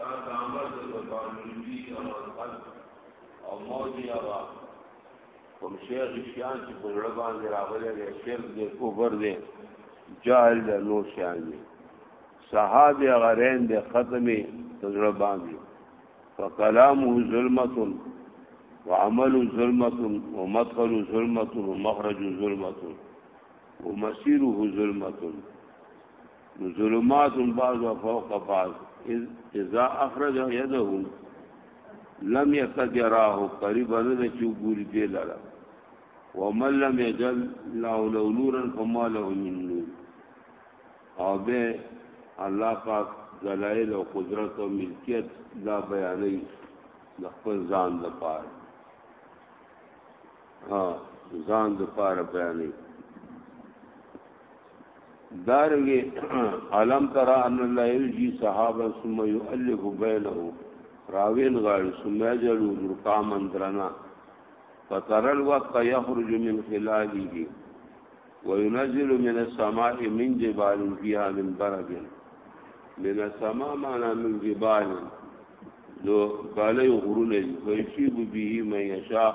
دا دامت د باندې عمل او موجي هوا کوم شیخ شیان چې په لړ باندې راغلي دی شیخ دې کوبر دې جاهل دې نو شیان دې صحابه غرین دې ختمي تجربه باندې فکلامه ظلمت وعمل ظلمت ومدخل ظلمت ومخرج ظلمت ومسيره ظلمت ظلمات بعض فوق بعض اذا اخرج يده لم يكد يراه قريب نه چې ګوري دی لاره ومن لم يجل له لو نورا فما له من نور او به الله پاک دلائل او قدرت او ملکیت دا بیانې د خپل ځان لپاره ها ځان لپاره بیانې دارنګه علم ترى ان الله يجي صحابه ثم يؤلف بينه راوین غاړي ثم يجلو رقام اندرنا فترى الوقت يخرج من خلاله وينزل من السماء من جبال فيها من برد من السماء معنا من جبال لو قال يغرون فيشيب به من يشاء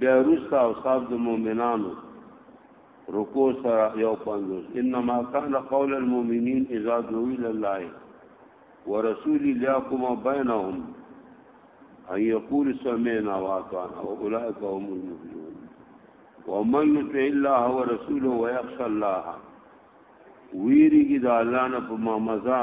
بیا روستا او صاحب د مؤمنانو رکو سره یو پنځوس انما کان قول المؤمنین اذا دعوا الى الله ورسول ليحكم بينهم ان يقول سمعنا واطعنا واولئك هم المفلحون ومن يطع الله ورسوله ويخشى الله ویریږي د الله نه په مامزا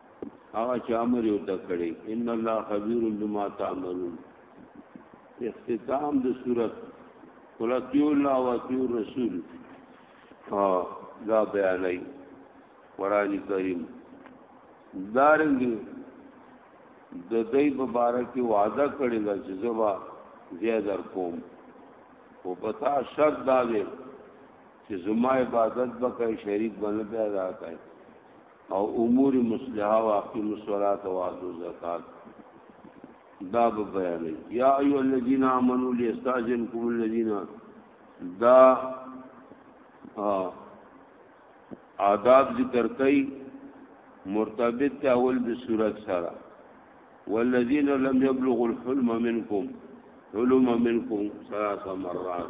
هغه چې امر یو ته کړی ان الله خبير بما تعملون اختتام د صورت ولاتیو الله واتیو رسول ها دا بیانای قران کریم دارنګي د دې مبارک وعده کړی دا چې زبا زیادر کوم او پتا شرط دا دی چې زما عبادت به کوي شریک باندې پیدا کوي او امور مصلحه واقیم الصلاه واتو الزکات دا به بیانې یا ایو الذین آمنو لیستاذنکم الذین دا آداب ذکر کئ مرتبط ته اول د صورت سره والذین لم یبلغوا الحلم منکم حلم منکم ثلاث مرات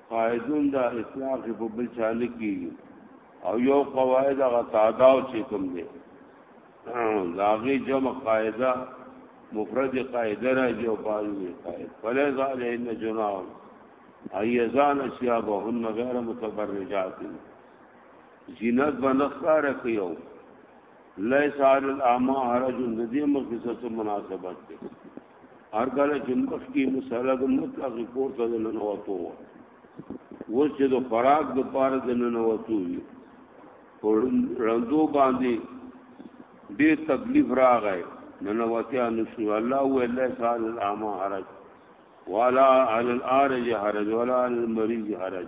قاعدون دا اطلاق په بل چا نه کیږي او یو قواعد هغه تعداو چې کوم دی داغه جمع قاعده مفرد قاعده راځي او باندې قاعده فلا زال ان جناح ایزان اشیابهن غیر متبرجات زینت بنخاره کیو لیس علی الاما حرج د دې مخکې څه مناسبت دی هر کله چې مخکې مسله د مطلق کور ته نه نوتو و اوس چې د خوراک د پاره د نه نوتو وي رندو باندې ډېر تکلیف راغی نه نوتیا نشو الله و الله سال الاما حرج ولا علی الارج حرج ولا علی المریض حرج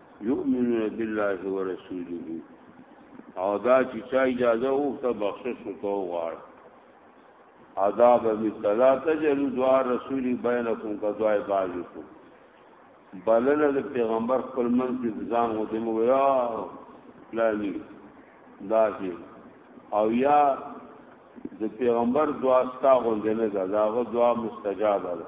یؤمنون بالله ورسوله او دا چې چا اجازه وکړه بخشش وکاو غواړ عذاب مثلا تجلو دعا رسول بینکم کا دعا باجکم بلنه د پیغمبر خپل منځ کې ځان و دې مو یا لانی دا چې او یا د پیغمبر دعا ستا غوندې نه ده دا غو دعا مستجاب ده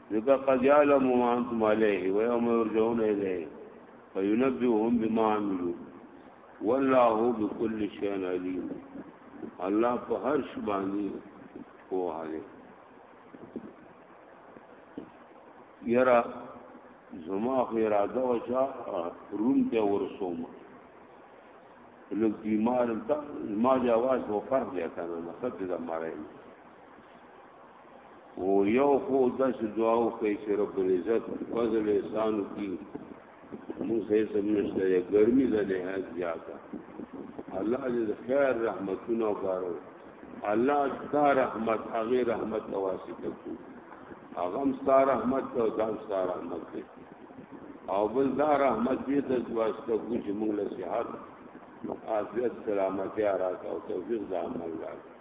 ذکر قد يعلم ما انتم عليه ويوم يرجعون اليه فينبئهم بما عملوا والله بكل شيء عليم الله په هر شي باندې پوهه یرا زما خو اراده و چې روم ته ورسوم لږ بیمار ته ما جواز و فرق دی کنه مخد د مړای او یو خو داسې دعا وکړئ چې رب العزت فضل احسان وکړي موږ هیڅ هم نشته دی ګرمي ده نهایت زیاته الله دې د خیر رحمتونه وبارو الله دا رحمت هغه رحمت ته واسطه کړو هغه هم ستا رحمت ته او دا هم ستا رحمت دی او بل دا رحمت دې ته واسطه کړو چې موږ له صحت عافیت سلامتی راکړه او توفیق د عمل راکړه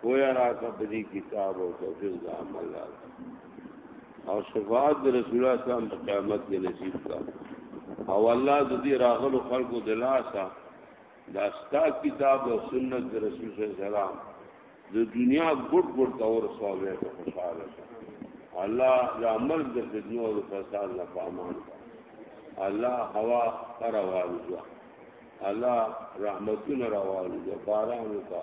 پویا راکا پدی کتاب او توفیق دا عمل راکا او شفاعت د رسول الله صلی الله علیه وسلم قیامت کې نصیب کا او الله د دې راغلو خلقو د لاسا دا ستا کتاب او سنت د رسول صلی الله علیه وسلم د دنیا ګډ ګډ تور سوالې په خوشاله شه الله دا عمل د فتنو او فساد نه پامان الله هوا پر والو الله رحمتونه راوالو باران وکړه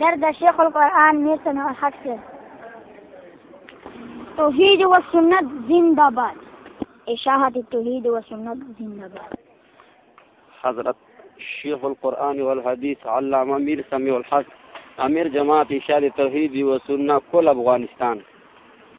درد شیخ القرآن میر سمیع الحق سے توحید و سنت زندہ باد اشاعت توحید و سنت زندہ باد حضرت شیخ القرآن والحدیث علامہ میر سمیع الحق امیر جماعت اشاعت توحید و سنت کل افغانستان